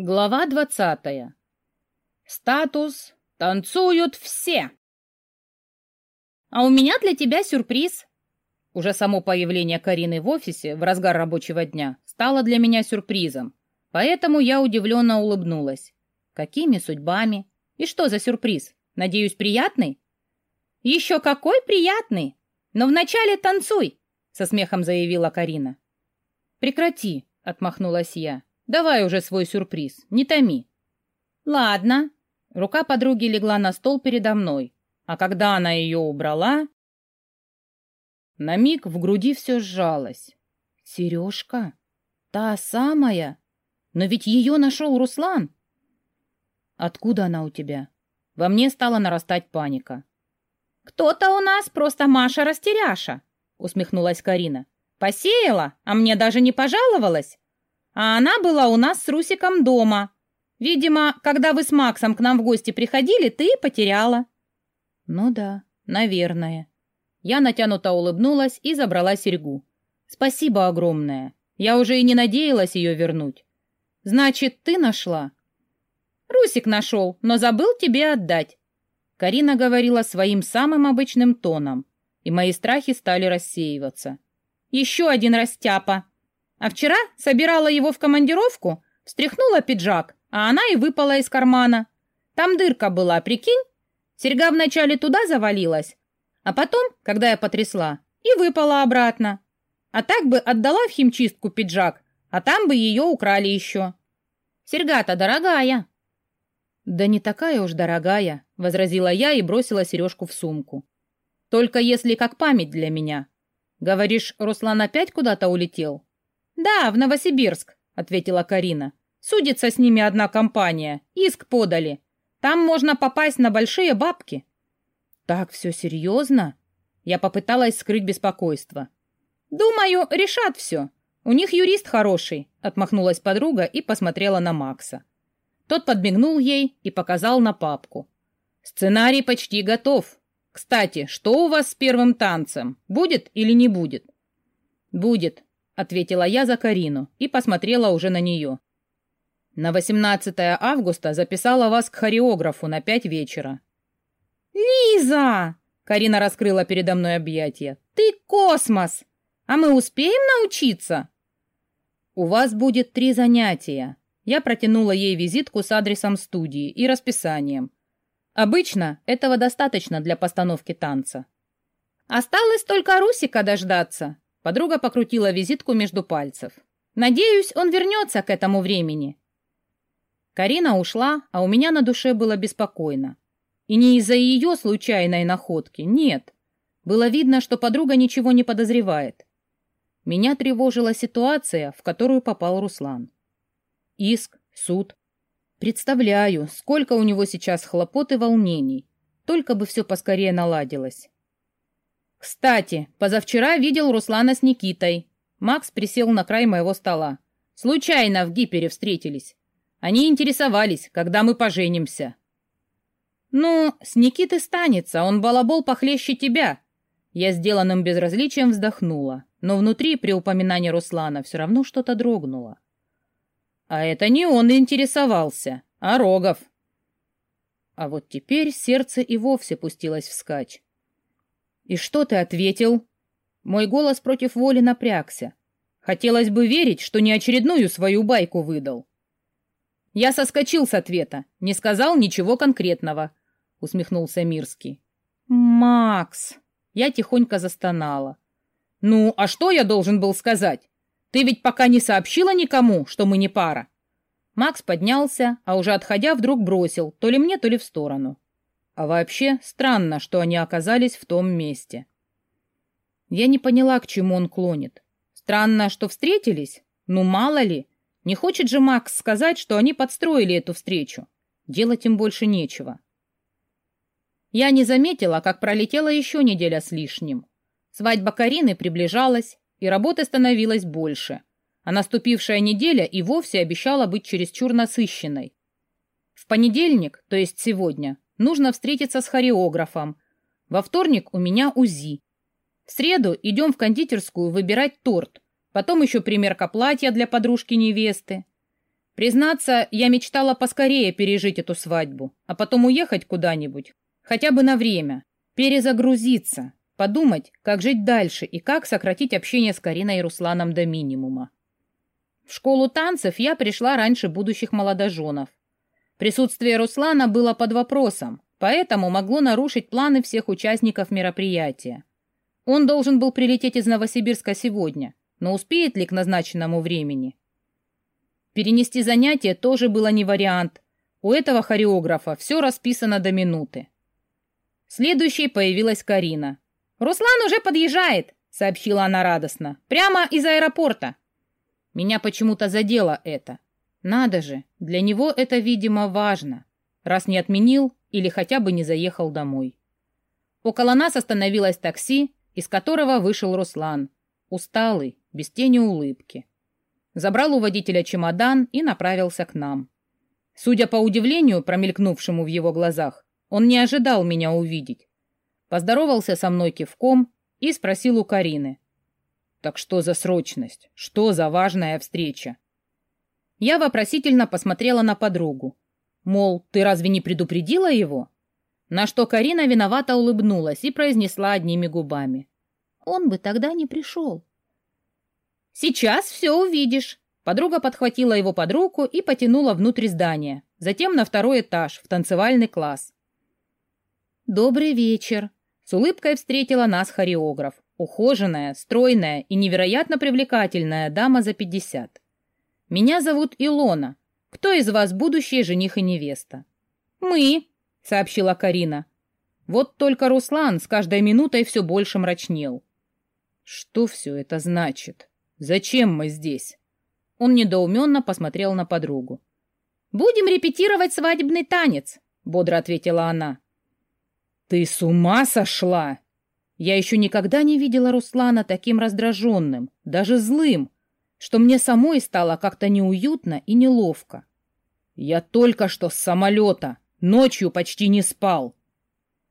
Глава двадцатая. Статус «Танцуют все». «А у меня для тебя сюрприз». Уже само появление Карины в офисе в разгар рабочего дня стало для меня сюрпризом, поэтому я удивленно улыбнулась. Какими судьбами? И что за сюрприз? Надеюсь, приятный? Еще какой приятный! Но вначале танцуй, со смехом заявила Карина. Прекрати, отмахнулась я. Давай уже свой сюрприз, не томи. Ладно. Рука подруги легла на стол передо мной, а когда она ее убрала... На миг в груди все сжалось. Сережка? Та самая? Но ведь ее нашел Руслан. Откуда она у тебя? Во мне стала нарастать паника. Кто-то у нас просто Маша-растеряша, усмехнулась Карина. Посеяла, а мне даже не пожаловалась. А она была у нас с Русиком дома. Видимо, когда вы с Максом к нам в гости приходили, ты потеряла. Ну да, наверное. Я натянуто улыбнулась и забрала серьгу. Спасибо огромное. Я уже и не надеялась ее вернуть. Значит, ты нашла? Русик нашел, но забыл тебе отдать. Карина говорила своим самым обычным тоном, и мои страхи стали рассеиваться. Еще один растяпа. А вчера собирала его в командировку, встряхнула пиджак, а она и выпала из кармана. Там дырка была, прикинь? Серьга вначале туда завалилась, а потом, когда я потрясла, и выпала обратно. А так бы отдала в химчистку пиджак, а там бы ее украли еще. Серьга-то дорогая. Да не такая уж дорогая, возразила я и бросила сережку в сумку. Только если как память для меня. Говоришь, Руслан опять куда-то улетел? «Да, в Новосибирск», — ответила Карина. «Судится с ними одна компания. Иск подали. Там можно попасть на большие бабки». «Так все серьезно?» Я попыталась скрыть беспокойство. «Думаю, решат все. У них юрист хороший», — отмахнулась подруга и посмотрела на Макса. Тот подмигнул ей и показал на папку. «Сценарий почти готов. Кстати, что у вас с первым танцем? Будет или не будет?» «Будет», ответила я за Карину и посмотрела уже на нее. На 18 августа записала вас к хореографу на пять вечера. Лиза! Карина раскрыла передо мной объятия. Ты космос! А мы успеем научиться? У вас будет три занятия. Я протянула ей визитку с адресом студии и расписанием. Обычно этого достаточно для постановки танца. Осталось только Русика дождаться, Подруга покрутила визитку между пальцев. «Надеюсь, он вернется к этому времени». Карина ушла, а у меня на душе было беспокойно. И не из-за ее случайной находки, нет. Было видно, что подруга ничего не подозревает. Меня тревожила ситуация, в которую попал Руслан. Иск, суд. Представляю, сколько у него сейчас хлопот и волнений. Только бы все поскорее наладилось. «Кстати, позавчера видел Руслана с Никитой». Макс присел на край моего стола. «Случайно в Гипере встретились. Они интересовались, когда мы поженимся». «Ну, с Никиты станется, он балабол похлеще тебя». Я сделанным безразличием вздохнула, но внутри при упоминании Руслана все равно что-то дрогнуло. А это не он интересовался, а Рогов. А вот теперь сердце и вовсе пустилось вскачь. «И что ты ответил?» Мой голос против воли напрягся. Хотелось бы верить, что не очередную свою байку выдал. Я соскочил с ответа, не сказал ничего конкретного, усмехнулся Мирский. Макс, я тихонько застонала. Ну, а что я должен был сказать? Ты ведь пока не сообщила никому, что мы не пара. Макс поднялся, а уже отходя вдруг бросил, то ли мне, то ли в сторону. А вообще, странно, что они оказались в том месте. Я не поняла, к чему он клонит. Странно, что встретились? Ну, мало ли. Не хочет же Макс сказать, что они подстроили эту встречу. Делать им больше нечего. Я не заметила, как пролетела еще неделя с лишним. Свадьба Карины приближалась, и работы становилось больше. А наступившая неделя и вовсе обещала быть чересчур насыщенной. В понедельник, то есть сегодня, Нужно встретиться с хореографом. Во вторник у меня УЗИ. В среду идем в кондитерскую выбирать торт. Потом еще примерка платья для подружки невесты. Признаться, я мечтала поскорее пережить эту свадьбу, а потом уехать куда-нибудь, хотя бы на время, перезагрузиться, подумать, как жить дальше и как сократить общение с Кариной и Русланом до минимума. В школу танцев я пришла раньше будущих молодоженов. Присутствие Руслана было под вопросом, поэтому могло нарушить планы всех участников мероприятия. Он должен был прилететь из Новосибирска сегодня, но успеет ли к назначенному времени? Перенести занятие тоже было не вариант. У этого хореографа все расписано до минуты. Следующей появилась Карина. «Руслан уже подъезжает», — сообщила она радостно. «Прямо из аэропорта». Меня почему-то задело это. Надо же, для него это, видимо, важно. Раз не отменил или хотя бы не заехал домой. Около нас остановилось такси, из которого вышел Руслан. Усталый, без тени улыбки забрал у водителя чемодан и направился к нам. Судя по удивлению, промелькнувшему в его глазах, он не ожидал меня увидеть. Поздоровался со мной кивком и спросил у Карины. «Так что за срочность? Что за важная встреча?» Я вопросительно посмотрела на подругу. Мол, ты разве не предупредила его? На что Карина виновато улыбнулась и произнесла одними губами. Он бы тогда не пришел. «Сейчас все увидишь». Подруга подхватила его под руку и потянула внутрь здания, затем на второй этаж, в танцевальный класс. «Добрый вечер!» С улыбкой встретила нас хореограф. Ухоженная, стройная и невероятно привлекательная дама за пятьдесят. «Меня зовут Илона. Кто из вас будущий жених и невеста?» «Мы», — сообщила Карина. Вот только Руслан с каждой минутой все больше мрачнел. «Что все это значит?» «Зачем мы здесь?» Он недоуменно посмотрел на подругу. «Будем репетировать свадебный танец», — бодро ответила она. «Ты с ума сошла?» Я еще никогда не видела Руслана таким раздраженным, даже злым, что мне самой стало как-то неуютно и неловко. Я только что с самолета, ночью почти не спал.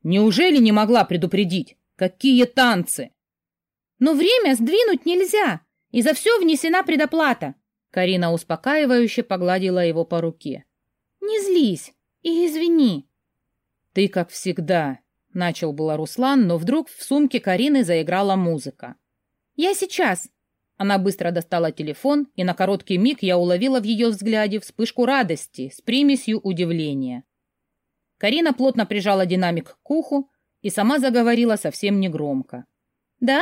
Неужели не могла предупредить? Какие танцы? Но время сдвинуть нельзя, и за все внесена предоплата. Карина успокаивающе погладила его по руке. Не злись и извини. Ты как всегда, начал было Руслан, но вдруг в сумке Карины заиграла музыка. Я сейчас. Она быстро достала телефон, и на короткий миг я уловила в ее взгляде вспышку радости с примесью удивления. Карина плотно прижала динамик к уху и сама заговорила совсем негромко. «Да?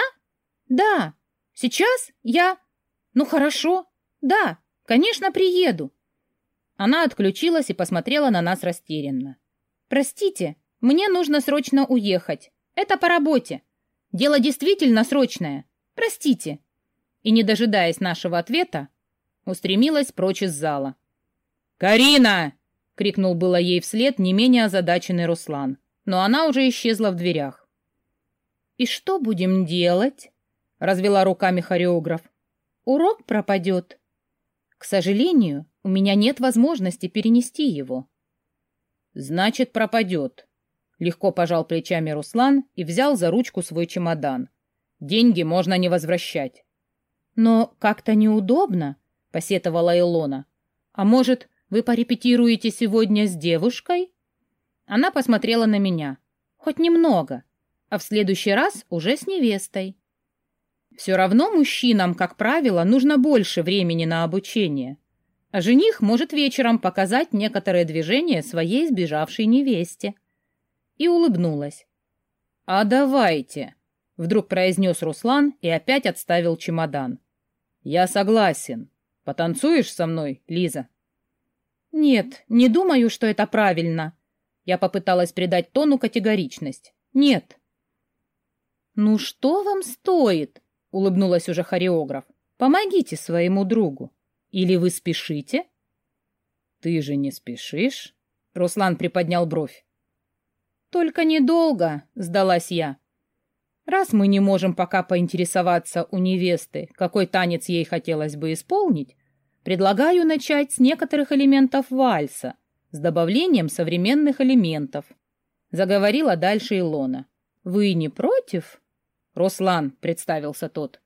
Да, Сейчас я... Ну хорошо. Да, конечно, приеду. Она отключилась и посмотрела на нас растерянно. Простите, мне нужно срочно уехать. Это по работе. Дело действительно срочное. Простите. И, не дожидаясь нашего ответа, устремилась прочь из зала. «Карина!» — крикнул было ей вслед не менее озадаченный Руслан, но она уже исчезла в дверях. «И что будем делать?» — развела руками хореограф. «Урок пропадет. К сожалению, у меня нет возможности перенести его». «Значит, пропадет», — легко пожал плечами Руслан и взял за ручку свой чемодан. «Деньги можно не возвращать». «Но как-то неудобно», — посетовала Илона. «А может, вы порепетируете сегодня с девушкой?» Она посмотрела на меня. «Хоть немного, а в следующий раз уже с невестой». Все равно мужчинам, как правило, нужно больше времени на обучение. А жених может вечером показать некоторые движения своей сбежавшей невесте. И улыбнулась. «А давайте», — вдруг произнес Руслан и опять отставил чемодан. «Я согласен. Потанцуешь со мной, Лиза?» «Нет, не думаю, что это правильно». Я попыталась придать тону категоричность. «Нет». «Ну что вам стоит?» улыбнулась уже хореограф. Помогите своему другу. Или вы спешите? Ты же не спешишь? Руслан приподнял бровь. Только недолго, сдалась я. Раз мы не можем пока поинтересоваться у невесты, какой танец ей хотелось бы исполнить, предлагаю начать с некоторых элементов вальса, с добавлением современных элементов. Заговорила дальше Илона. Вы не против? «Руслан», — представился тот.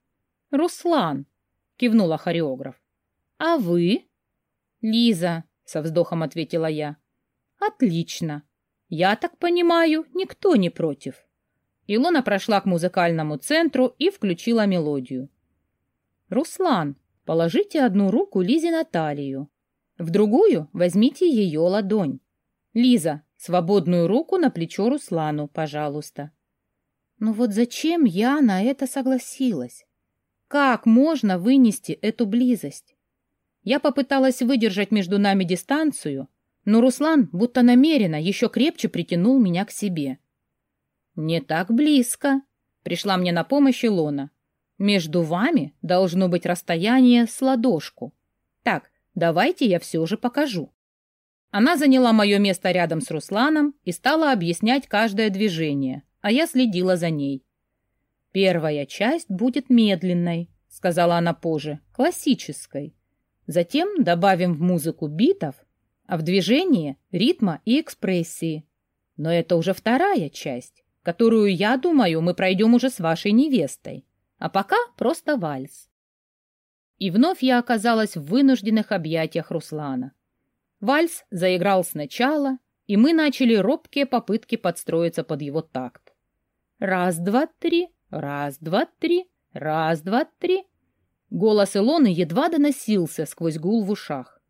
«Руслан», — кивнула хореограф. «А вы?» Лиза, со вздохом ответила я. Отлично. Я так понимаю, никто не против. Илона прошла к музыкальному центру и включила мелодию. Руслан, положите одну руку Лизе на талию. В другую возьмите ее ладонь. Лиза, свободную руку на плечо Руслану, пожалуйста. Ну вот зачем я на это согласилась? Как можно вынести эту близость? Я попыталась выдержать между нами дистанцию, но Руслан будто намеренно еще крепче притянул меня к себе. «Не так близко», — пришла мне на помощь Илона. «Между вами должно быть расстояние с ладошку. Так, давайте я все же покажу». Она заняла мое место рядом с Русланом и стала объяснять каждое движение, а я следила за ней. «Первая часть будет медленной», — сказала она позже, — «классической. Затем добавим в музыку битов, а в движение — ритма и экспрессии. Но это уже вторая часть, которую, я думаю, мы пройдем уже с вашей невестой. А пока просто вальс». И вновь я оказалась в вынужденных объятиях Руслана. Вальс заиграл сначала, и мы начали робкие попытки подстроиться под его такт. Раз, два, три, Раз, два, три, раз, два, три. Голос Илоны едва доносился сквозь гул в ушах.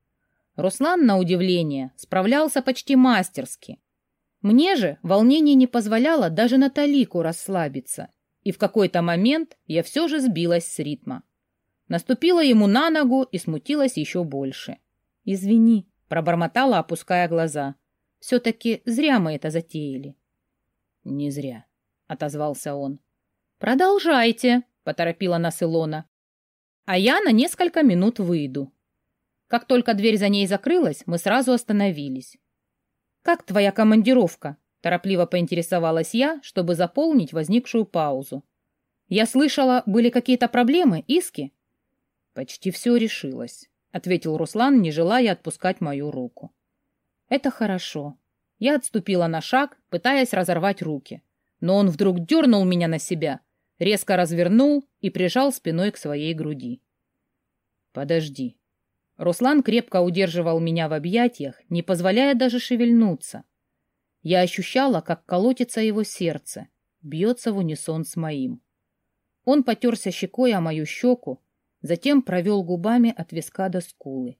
Руслан, на удивление, справлялся почти мастерски. Мне же волнение не позволяло даже на талику расслабиться, и в какой-то момент я все же сбилась с ритма. Наступила ему на ногу и смутилась еще больше. «Извини», — пробормотала, опуская глаза. «Все-таки зря мы это затеяли». «Не зря», — отозвался он. «Продолжайте», — поторопила нас Илона. «А я на несколько минут выйду». Как только дверь за ней закрылась, мы сразу остановились. «Как твоя командировка?» — торопливо поинтересовалась я, чтобы заполнить возникшую паузу. «Я слышала, были какие-то проблемы, иски?» «Почти все решилось», — ответил Руслан, не желая отпускать мою руку. «Это хорошо». Я отступила на шаг, пытаясь разорвать руки. Но он вдруг дернул меня на себя, резко развернул и прижал спиной к своей груди. «Подожди». Руслан крепко удерживал меня в объятиях, не позволяя даже шевельнуться. Я ощущала, как колотится его сердце, бьется в унисон с моим. Он потерся щекой о мою щеку, затем провел губами от виска до скулы.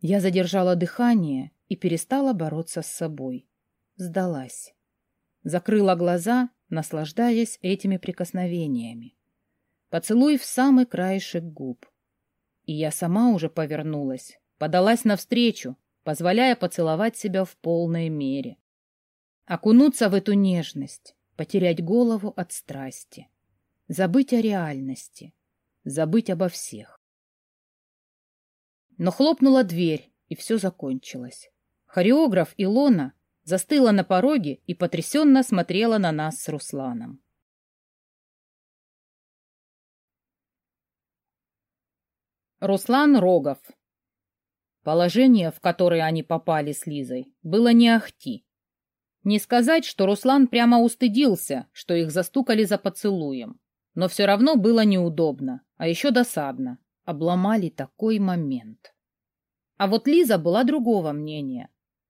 Я задержала дыхание и перестала бороться с собой. Сдалась. Закрыла глаза наслаждаясь этими прикосновениями. Поцелуй в самый краешек губ. И я сама уже повернулась, подалась навстречу, позволяя поцеловать себя в полной мере. Окунуться в эту нежность, потерять голову от страсти, забыть о реальности, забыть обо всех. Но хлопнула дверь, и все закончилось. Хореограф Илона застыла на пороге и потрясенно смотрела на нас с Русланом. Руслан Рогов Положение, в которое они попали с Лизой, было не ахти. Не сказать, что Руслан прямо устыдился, что их застукали за поцелуем. Но все равно было неудобно, а еще досадно. Обломали такой момент. А вот Лиза была другого мнения.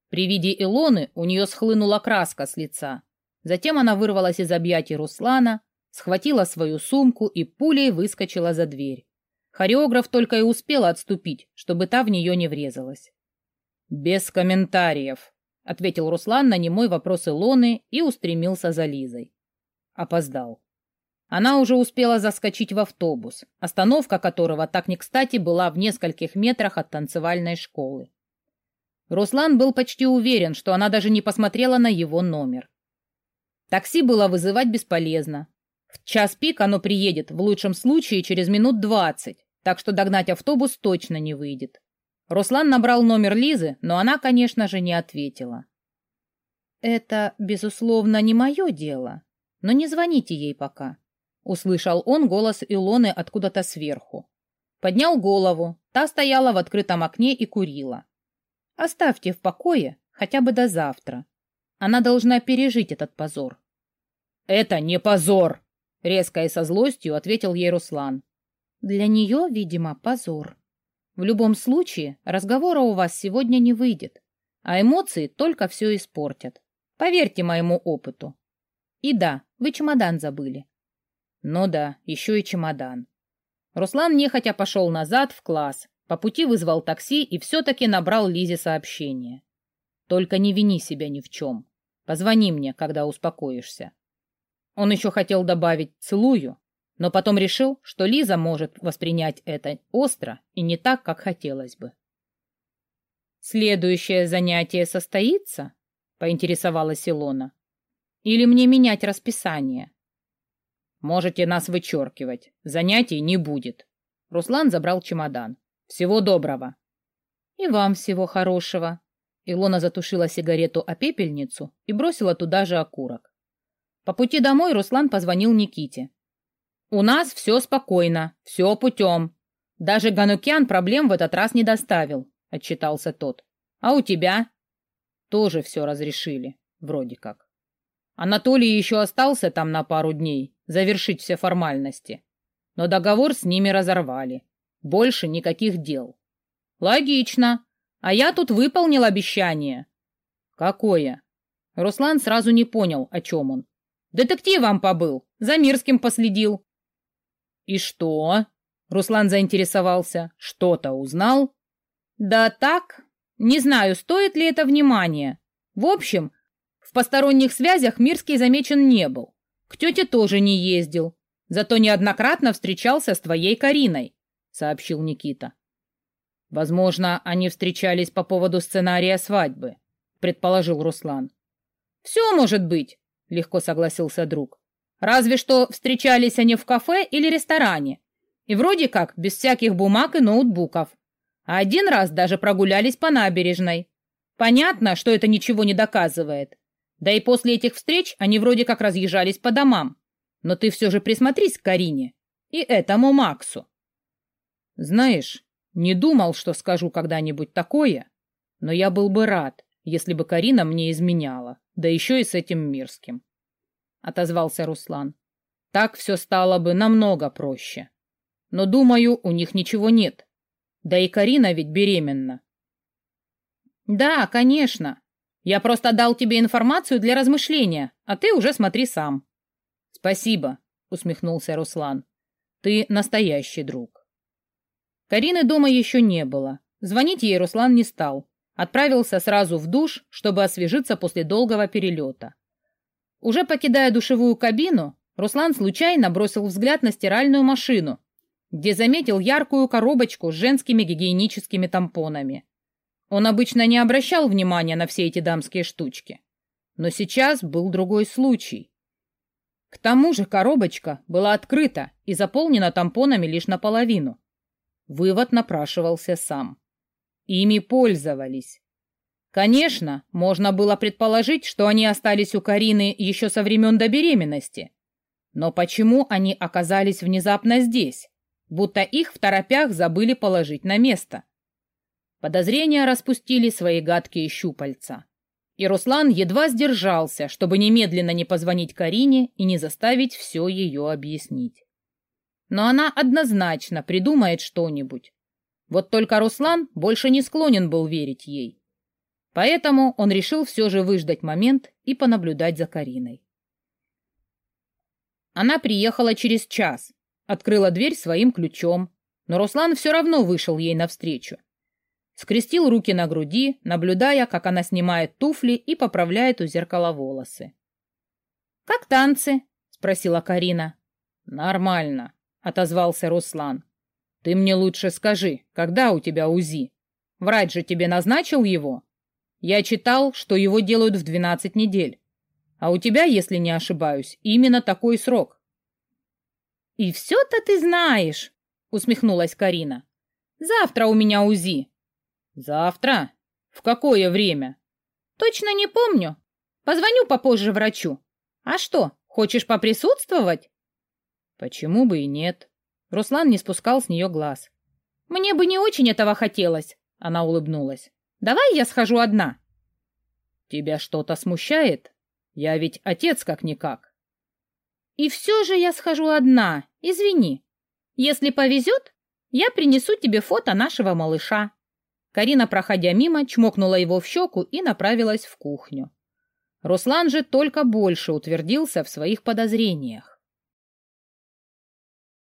При виде Илоны у нее схлынула краска с лица. Затем она вырвалась из объятий Руслана, схватила свою сумку и пулей выскочила за дверь. Хореограф только и успел отступить, чтобы та в нее не врезалась. «Без комментариев», — ответил Руслан на немой вопрос Илоны и устремился за Лизой. Опоздал. Она уже успела заскочить в автобус, остановка которого так не кстати была в нескольких метрах от танцевальной школы. Руслан был почти уверен, что она даже не посмотрела на его номер. Такси было вызывать бесполезно. В час пик оно приедет, в лучшем случае, через минут двадцать, так что догнать автобус точно не выйдет. Руслан набрал номер Лизы, но она, конечно же, не ответила. «Это, безусловно, не мое дело, но не звоните ей пока», — услышал он голос Илоны откуда-то сверху. Поднял голову, та стояла в открытом окне и курила. Оставьте в покое хотя бы до завтра. Она должна пережить этот позор. Это не позор, резко и со злостью ответил ей Руслан. Для нее, видимо, позор. В любом случае, разговора у вас сегодня не выйдет, а эмоции только все испортят. Поверьте моему опыту. И да, вы чемодан забыли. Ну да, еще и чемодан. Руслан нехотя пошел назад в класс, по пути вызвал такси и все-таки набрал Лизе сообщение. Только не вини себя ни в чем. Позвони мне, когда успокоишься. Он еще хотел добавить «целую», но потом решил, что Лиза может воспринять это остро и не так, как хотелось бы. «Следующее занятие состоится?» — поинтересовалась Илона. «Или мне менять расписание?» «Можете нас вычеркивать. Занятий не будет». Руслан забрал чемодан. «Всего доброго». «И вам всего хорошего». Илона затушила сигарету о пепельницу и бросила туда же окурок. По пути домой Руслан позвонил Никите. «У нас все спокойно, все путем. Даже Ганукян проблем в этот раз не доставил», — отчитался тот. «А у тебя?» «Тоже все разрешили, вроде как. Анатолий еще остался там на пару дней, завершить все формальности. Но договор с ними разорвали. Больше никаких дел». «Логично. А я тут выполнил обещание». «Какое?» Руслан сразу не понял, о чем он. «Детективом побыл, за Мирским последил. «И что?» — Руслан заинтересовался. «Что-то узнал?» «Да так. Не знаю, стоит ли это внимания. В общем, в посторонних связях Мирский замечен не был. К тете тоже не ездил. Зато неоднократно встречался с твоей Кариной», — сообщил Никита. «Возможно, они встречались по поводу сценария свадьбы», — предположил Руслан. «Все может быть», — легко согласился друг. Разве что встречались они в кафе или ресторане. И вроде как без всяких бумаг и ноутбуков. А один раз даже прогулялись по набережной. Понятно, что это ничего не доказывает. Да и после этих встреч они вроде как разъезжались по домам. Но ты все же присмотрись к Карине. И этому Максу. Знаешь, не думал, что скажу когда-нибудь такое, но я был бы рад, если бы Карина мне изменяла, да еще и с этим Мирским отозвался Руслан. Так все стало бы намного проще. Но, думаю, у них ничего нет. Да и Карина ведь беременна. Да, конечно. Я просто дал тебе информацию для размышления, а ты уже смотри сам. Спасибо, усмехнулся Руслан. Ты настоящий друг. Карины дома еще не было. Звонить ей Руслан не стал. Отправился сразу в душ, чтобы освежиться после долгого перелета. Уже покидая душевую кабину, Руслан случайно бросил взгляд на стиральную машину, где заметил яркую коробочку с женскими гигиеническими тампонами. Он обычно не обращал внимания на все эти дамские штучки. Но сейчас был другой случай. К тому же коробочка была открыта и заполнена тампонами лишь наполовину. Вывод напрашивался сам. Ими пользовались. Конечно, можно было предположить, что они остались у Карины еще со времен до беременности. Но почему они оказались внезапно здесь, будто их в торопях забыли положить на место? Подозрения распустили свои гадкие щупальца. И Руслан едва сдержался, чтобы немедленно не позвонить Карине и не заставить все ее объяснить. Но она однозначно придумает что-нибудь. Вот только Руслан больше не склонен был верить ей. Поэтому он решил все же выждать момент и понаблюдать за Кариной. Она приехала через час, открыла дверь своим ключом, но Руслан все равно вышел ей навстречу. Скрестил руки на груди, наблюдая, как она снимает туфли и поправляет у зеркала волосы. «Как танцы?» — спросила Карина. «Нормально», — отозвался Руслан. «Ты мне лучше скажи, когда у тебя УЗИ? Врач же тебе назначил его?» Я читал, что его делают в 12 недель. А у тебя, если не ошибаюсь, именно такой срок. И все-то ты знаешь, усмехнулась Карина. Завтра у меня УЗИ. Завтра? В какое время? Точно не помню. Позвоню попозже врачу. А что, хочешь поприсутствовать? Почему бы и нет? Руслан не спускал с нее глаз. Мне бы не очень этого хотелось, она улыбнулась. Давай я схожу одна. Тебя что-то смущает? Я ведь отец как-никак. И все же я схожу одна, извини. Если повезет, Я принесу тебе фото нашего малыша». Карина, проходя мимо, чмокнула его в щеку и направилась в кухню. Руслан же только больше утвердился в своих подозрениях.